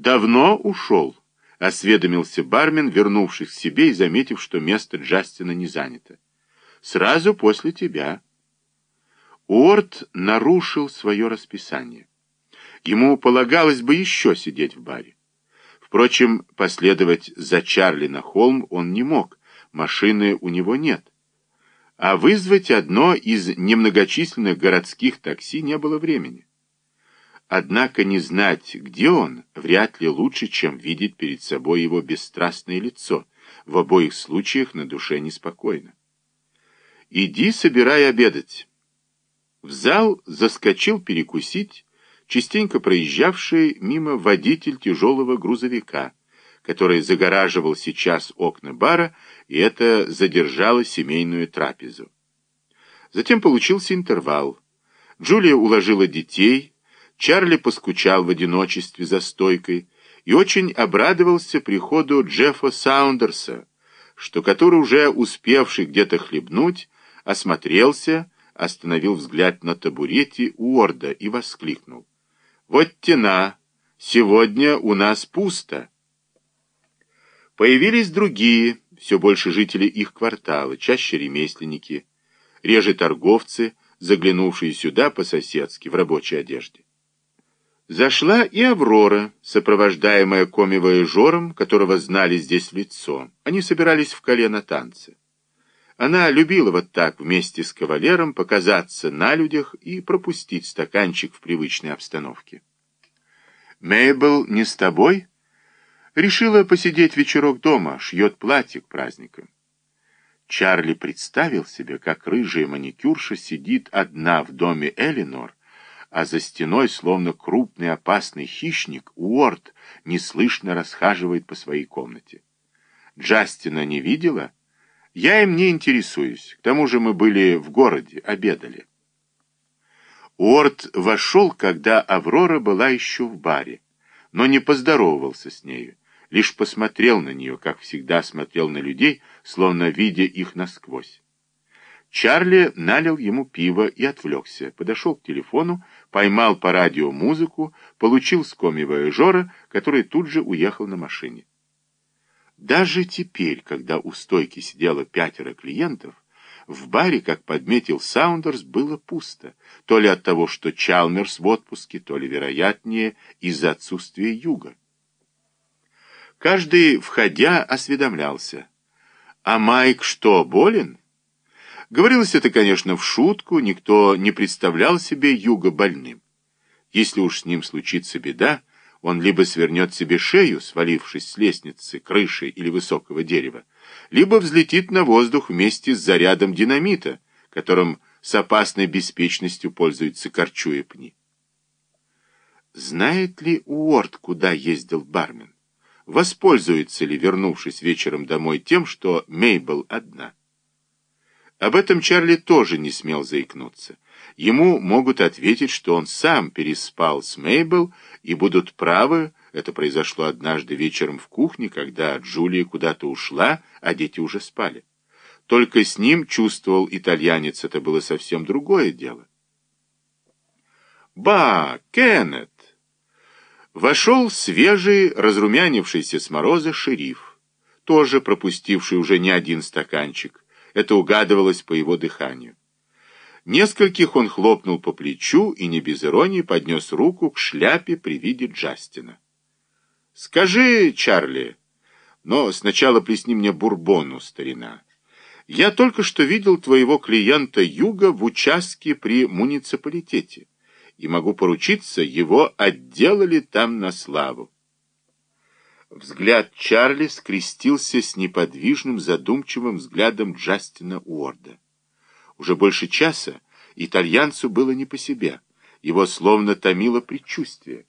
«Давно ушел», — осведомился бармен, вернувшись к себе и заметив, что место Джастина не занято. «Сразу после тебя». Уорд нарушил свое расписание. Ему полагалось бы еще сидеть в баре. Впрочем, последовать за Чарли на холм он не мог, машины у него нет. А вызвать одно из немногочисленных городских такси не было времени. Однако не знать, где он, вряд ли лучше, чем видеть перед собой его бесстрастное лицо. В обоих случаях на душе неспокойно. «Иди, собирай обедать». В зал заскочил перекусить частенько проезжавший мимо водитель тяжелого грузовика, который загораживал сейчас окна бара, и это задержало семейную трапезу. Затем получился интервал. Джулия уложила детей, Чарли поскучал в одиночестве за стойкой и очень обрадовался приходу Джеффа Саундерса, что который уже успевший где-то хлебнуть, осмотрелся, остановил взгляд на табурете Уорда и воскликнул. «Вот тена! Сегодня у нас пусто!» Появились другие, все больше жители их квартала, чаще ремесленники, реже торговцы, заглянувшие сюда по-соседски в рабочей одежде. Зашла и Аврора, сопровождаемая коми-вояжером, которого знали здесь лицо. Они собирались в колено танцы. Она любила вот так вместе с кавалером показаться на людях и пропустить стаканчик в привычной обстановке. «Мейбл не с тобой?» Решила посидеть вечерок дома, шьет платье к праздникам. Чарли представил себе, как рыжая маникюрша сидит одна в доме Элинор, а за стеной, словно крупный опасный хищник, Уорд неслышно расхаживает по своей комнате. Джастина не видела? Я им не интересуюсь. К тому же мы были в городе, обедали. Уорд вошел, когда Аврора была еще в баре, но не поздоровался с нею, лишь посмотрел на нее, как всегда смотрел на людей, словно видя их насквозь. Чарли налил ему пиво и отвлекся, подошел к телефону, поймал по радио музыку, получил с коми-вояжера, который тут же уехал на машине. Даже теперь, когда у стойки сидело пятеро клиентов, в баре, как подметил Саундерс, было пусто, то ли от того, что Чалмерс в отпуске, то ли, вероятнее, из-за отсутствия юга. Каждый, входя, осведомлялся. «А Майк что, болен?» Говорилось это, конечно, в шутку, никто не представлял себе Юга больным. Если уж с ним случится беда, он либо свернет себе шею, свалившись с лестницы, крыши или высокого дерева, либо взлетит на воздух вместе с зарядом динамита, которым с опасной беспечностью пользуются корчу и пни. Знает ли Уорд, куда ездил бармен? Воспользуется ли, вернувшись вечером домой, тем, что Мейбл одна? Об этом Чарли тоже не смел заикнуться. Ему могут ответить, что он сам переспал с Мейбл, и будут правы, это произошло однажды вечером в кухне, когда Джулия куда-то ушла, а дети уже спали. Только с ним, чувствовал итальянец, это было совсем другое дело. «Ба, Кеннет!» Вошел свежий, разрумянившийся с мороза шериф, тоже пропустивший уже не один стаканчик. Это угадывалось по его дыханию. Нескольких он хлопнул по плечу и не без иронии поднес руку к шляпе при виде Джастина. «Скажи, Чарли, но сначала плесни мне бурбону, старина. Я только что видел твоего клиента Юга в участке при муниципалитете, и могу поручиться, его отделали там на славу». Взгляд Чарли скрестился с неподвижным, задумчивым взглядом Джастина Уорда. Уже больше часа итальянцу было не по себе. Его словно томило предчувствие.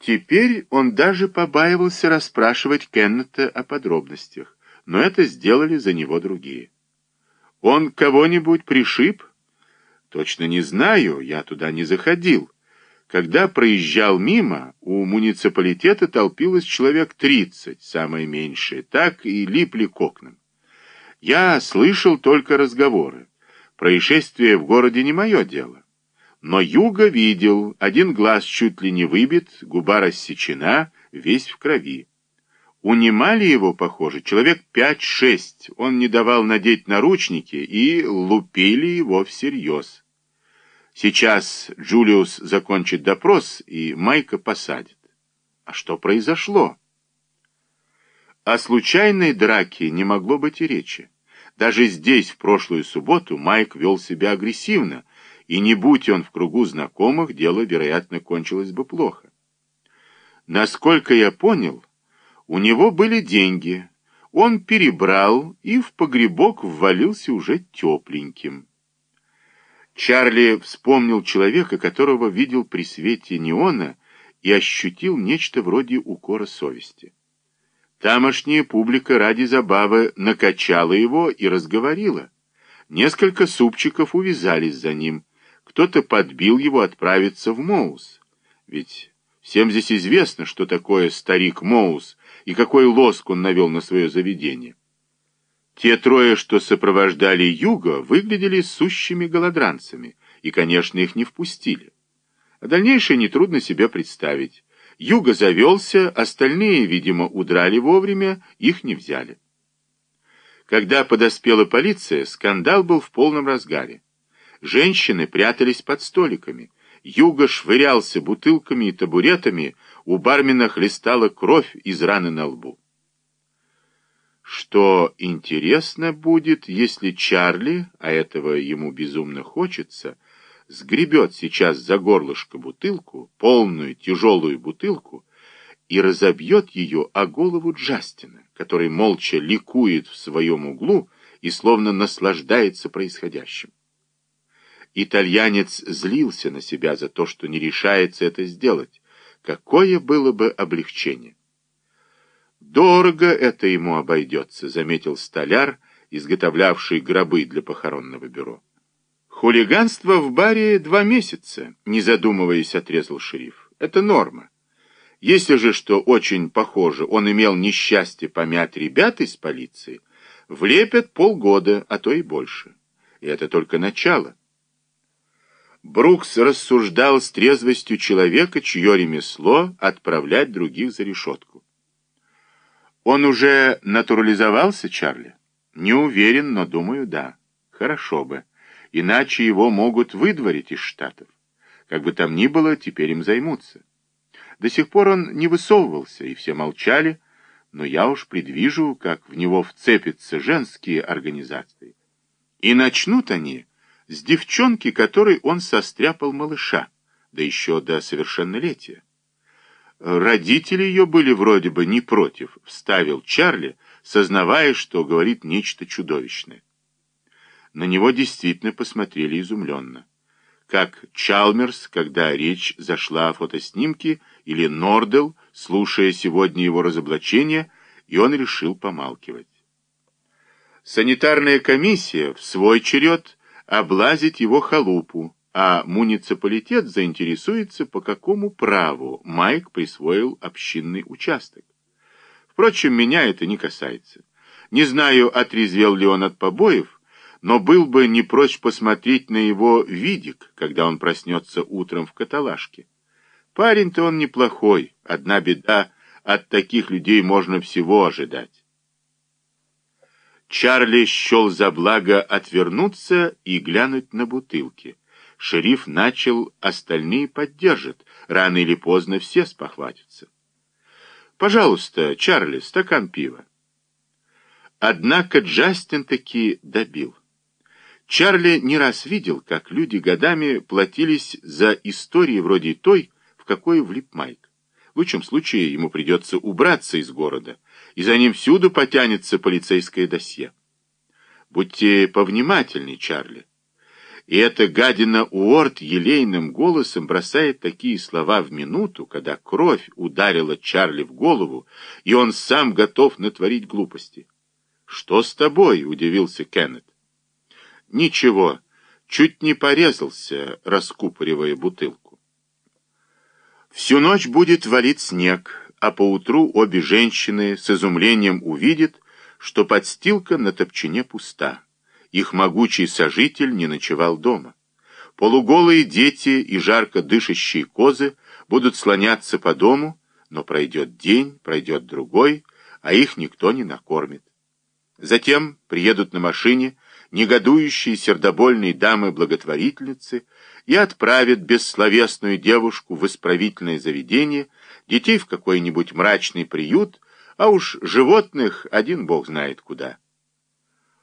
Теперь он даже побаивался расспрашивать Кеннета о подробностях, но это сделали за него другие. «Он кого-нибудь пришиб?» «Точно не знаю, я туда не заходил». Когда проезжал мимо, у муниципалитета толпилось человек тридцать, самое меньшее, так и липли к окнам. Я слышал только разговоры. Происшествие в городе не мое дело. Но Юга видел, один глаз чуть ли не выбит, губа рассечена, весь в крови. Унимали его, похоже, человек пять-шесть. Он не давал надеть наручники и лупили его всерьез. Сейчас Джулиус закончит допрос, и Майка посадит. А что произошло? О случайной драке не могло быть и речи. Даже здесь, в прошлую субботу, Майк вел себя агрессивно, и не будь он в кругу знакомых, дело, вероятно, кончилось бы плохо. Насколько я понял, у него были деньги. Он перебрал и в погребок ввалился уже тепленьким. Чарли вспомнил человека, которого видел при свете неона, и ощутил нечто вроде укора совести. Тамошняя публика ради забавы накачала его и разговорила. Несколько супчиков увязались за ним, кто-то подбил его отправиться в Моус. Ведь всем здесь известно, что такое старик Моус и какой лоск он навел на свое заведение. Те трое, что сопровождали Юго, выглядели сущими голодранцами, и, конечно, их не впустили. А дальнейшее нетрудно себе представить. Юго завелся, остальные, видимо, удрали вовремя, их не взяли. Когда подоспела полиция, скандал был в полном разгаре. Женщины прятались под столиками. Юго швырялся бутылками и табуретами, у бармена хлестала кровь из раны на лбу. Что интересно будет, если Чарли, а этого ему безумно хочется, сгребет сейчас за горлышко бутылку, полную тяжелую бутылку, и разобьет ее о голову Джастина, который молча ликует в своем углу и словно наслаждается происходящим. Итальянец злился на себя за то, что не решается это сделать. Какое было бы облегчение? «Дорого это ему обойдется», — заметил столяр, изготовлявший гробы для похоронного бюро. «Хулиганство в баре два месяца», — не задумываясь, отрезал шериф. «Это норма. Если же, что очень похоже, он имел несчастье помять ребят из полиции, влепят полгода, а то и больше. И это только начало. Брукс рассуждал с трезвостью человека, чье ремесло отправлять других за решетку. Он уже натурализовался, Чарли? Не уверен, но думаю, да. Хорошо бы. Иначе его могут выдворить из Штатов. Как бы там ни было, теперь им займутся. До сих пор он не высовывался, и все молчали, но я уж предвижу, как в него вцепятся женские организации. И начнут они с девчонки, которой он состряпал малыша, да еще до совершеннолетия. Родители ее были вроде бы не против, вставил Чарли, сознавая, что говорит нечто чудовищное. На него действительно посмотрели изумленно. Как Чалмерс, когда речь зашла о фотоснимке, или Нордел, слушая сегодня его разоблачение, и он решил помалкивать. Санитарная комиссия в свой черед облазить его халупу, а муниципалитет заинтересуется, по какому праву Майк присвоил общинный участок. Впрочем, меня это не касается. Не знаю, отрезвел ли он от побоев, но был бы не прочь посмотреть на его видик, когда он проснется утром в каталажке. Парень-то он неплохой, одна беда, от таких людей можно всего ожидать. Чарли счел за благо отвернуться и глянуть на бутылки. Шериф начал, остальные поддержат. Рано или поздно все спохватятся. «Пожалуйста, Чарли, стакан пива». Однако Джастин таки добил. Чарли не раз видел, как люди годами платились за истории вроде той, в какой влип Майк. В лучшем случае ему придется убраться из города, и за ним всюду потянется полицейское досье. Будьте повнимательней, Чарли. И эта гадина Уорд елейным голосом бросает такие слова в минуту, когда кровь ударила Чарли в голову, и он сам готов натворить глупости. «Что с тобой?» — удивился Кеннет. «Ничего, чуть не порезался, раскупоривая бутылку». Всю ночь будет валить снег, а поутру обе женщины с изумлением увидят, что подстилка на топчине пуста. Их могучий сожитель не ночевал дома. Полуголые дети и жарко дышащие козы будут слоняться по дому, но пройдет день, пройдет другой, а их никто не накормит. Затем приедут на машине негодующие сердобольные дамы-благотворительницы и отправят бессловесную девушку в исправительное заведение, детей в какой-нибудь мрачный приют, а уж животных один бог знает куда.